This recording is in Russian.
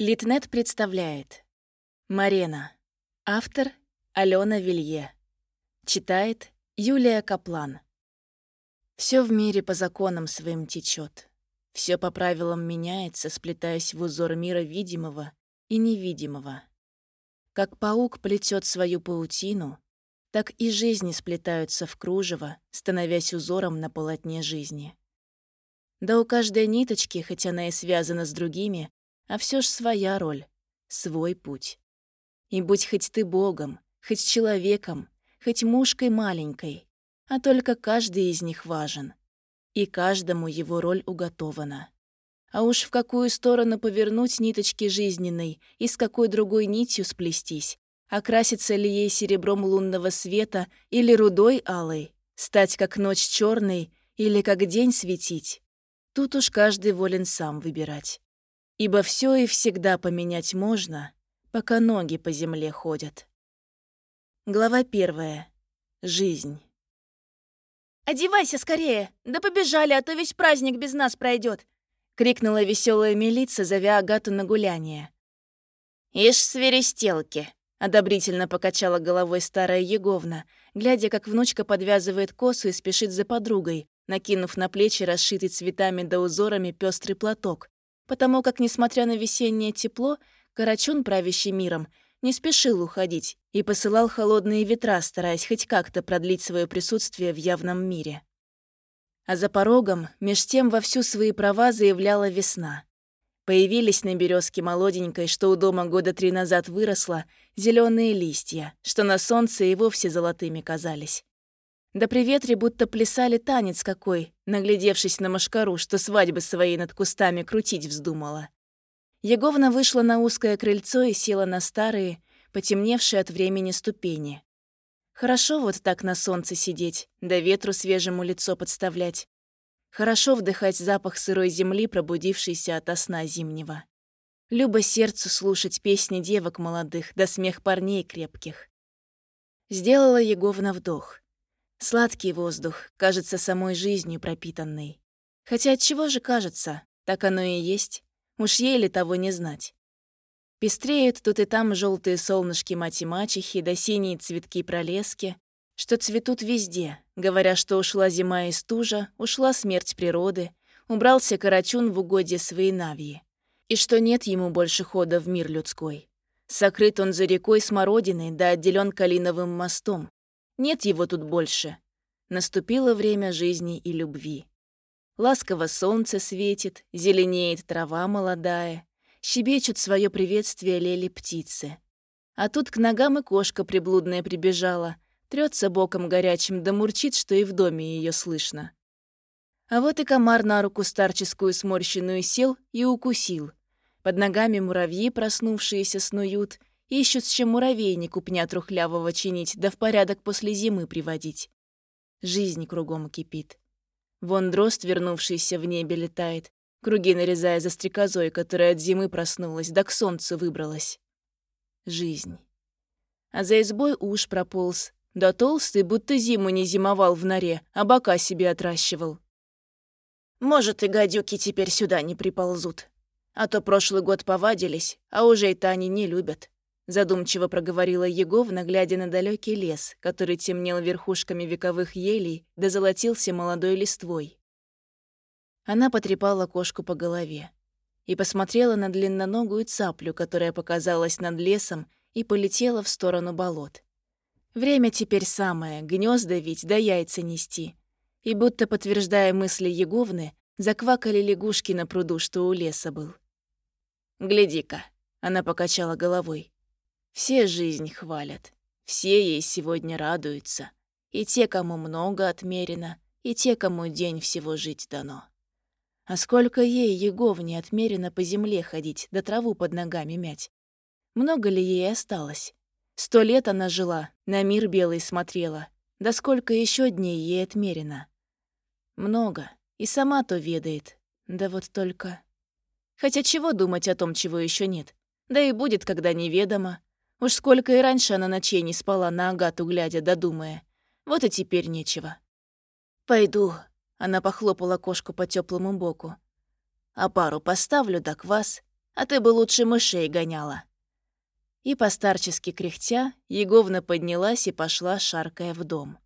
Литнет представляет. Марена. Автор Алена Вилье. Читает Юлия Каплан. Все в мире по законам своим течет. Все по правилам меняется, сплетаясь в узор мира видимого и невидимого. Как паук плетет свою паутину, так и жизни сплетаются в кружево, становясь узором на полотне жизни. Да у каждой ниточки, хоть она и связана с другими, а все ж своя роль, свой путь. И будь хоть ты богом, хоть человеком, хоть мушкой маленькой, а только каждый из них важен. И каждому его роль уготована. А уж в какую сторону повернуть ниточки жизненной и с какой другой нитью сплестись, окраситься ли ей серебром лунного света или рудой алой, стать как ночь черной или как день светить. Тут уж каждый волен сам выбирать. Ибо все и всегда поменять можно, пока ноги по земле ходят. Глава первая. Жизнь. «Одевайся скорее! Да побежали, а то весь праздник без нас пройдет! крикнула веселая милица, зовя Агату на гуляние. «Ишь, свиристелки!» — одобрительно покачала головой старая Еговна, глядя, как внучка подвязывает косу и спешит за подругой, накинув на плечи расшитый цветами да узорами пестрый платок, потому как, несмотря на весеннее тепло, Карачун, правящий миром, не спешил уходить и посылал холодные ветра, стараясь хоть как-то продлить свое присутствие в явном мире. А за порогом, меж тем, во всю свои права заявляла весна. Появились на березке молоденькой, что у дома года три назад выросла, зеленые листья, что на солнце и вовсе золотыми казались. Да при ветре будто плясали танец какой, наглядевшись на машкару, что свадьбы свои над кустами крутить вздумала. Еговна вышла на узкое крыльцо и села на старые, потемневшие от времени ступени. Хорошо вот так на солнце сидеть, да ветру свежему лицо подставлять. Хорошо вдыхать запах сырой земли, пробудившейся ото сна зимнего. Любо сердцу слушать песни девок молодых да смех парней крепких. Сделала Еговна вдох. Сладкий воздух, кажется самой жизнью пропитанный. Хотя от чего же кажется? Так оно и есть. Уж ей ли того не знать. Пестреют тут и там желтые солнышки мати-мачехи да синие цветки пролески, что цветут везде, говоря, что ушла зима и стужа, ушла смерть природы, убрался Карачун в угодье своей Навьи, и что нет ему больше хода в мир людской. Сокрыт он за рекой смородиной да отделен калиновым мостом, нет его тут больше. Наступило время жизни и любви. Ласково солнце светит, зеленеет трава молодая, щебечут свое приветствие лели птицы. А тут к ногам и кошка приблудная прибежала, трется боком горячим, да мурчит, что и в доме ее слышно. А вот и комар на руку старческую сморщенную сел и укусил. Под ногами муравьи, проснувшиеся, снуют, Ищут, с чем муравейник у пня трухлявого чинить, да в порядок после зимы приводить. Жизнь кругом кипит. Вон дрозд, вернувшийся в небе, летает, круги нарезая за стрекозой, которая от зимы проснулась, да к солнцу выбралась. Жизнь. А за избой уж прополз, да толстый, будто зиму не зимовал в норе, а бока себе отращивал. Может, и гадюки теперь сюда не приползут. А то прошлый год повадились, а уже и-то они не любят задумчиво проговорила Еговна, глядя на далекий лес, который темнел верхушками вековых елей да золотился молодой листвой. Она потрепала кошку по голове и посмотрела на длинноногую цаплю, которая показалась над лесом и полетела в сторону болот. Время теперь самое, гнезда ведь да яйца нести. И будто подтверждая мысли Еговны, заквакали лягушки на пруду, что у леса был. «Гляди-ка», — она покачала головой. Все жизнь хвалят, все ей сегодня радуются. И те, кому много отмерено, и те, кому день всего жить дано. А сколько ей, Еговне, отмерено по земле ходить, да траву под ногами мять? Много ли ей осталось? Сто лет она жила, на мир белый смотрела. Да сколько еще дней ей отмерено? Много, и сама то ведает. Да вот только... Хотя чего думать о том, чего еще нет? Да и будет, когда неведомо. Уж сколько и раньше она ночей не спала на Агату, глядя, додумая. Вот и теперь нечего. «Пойду», — она похлопала кошку по теплому боку. «А пару поставлю да квас, а ты бы лучше мышей гоняла». И постарчески кряхтя, Еговна поднялась и пошла, шаркая в дом.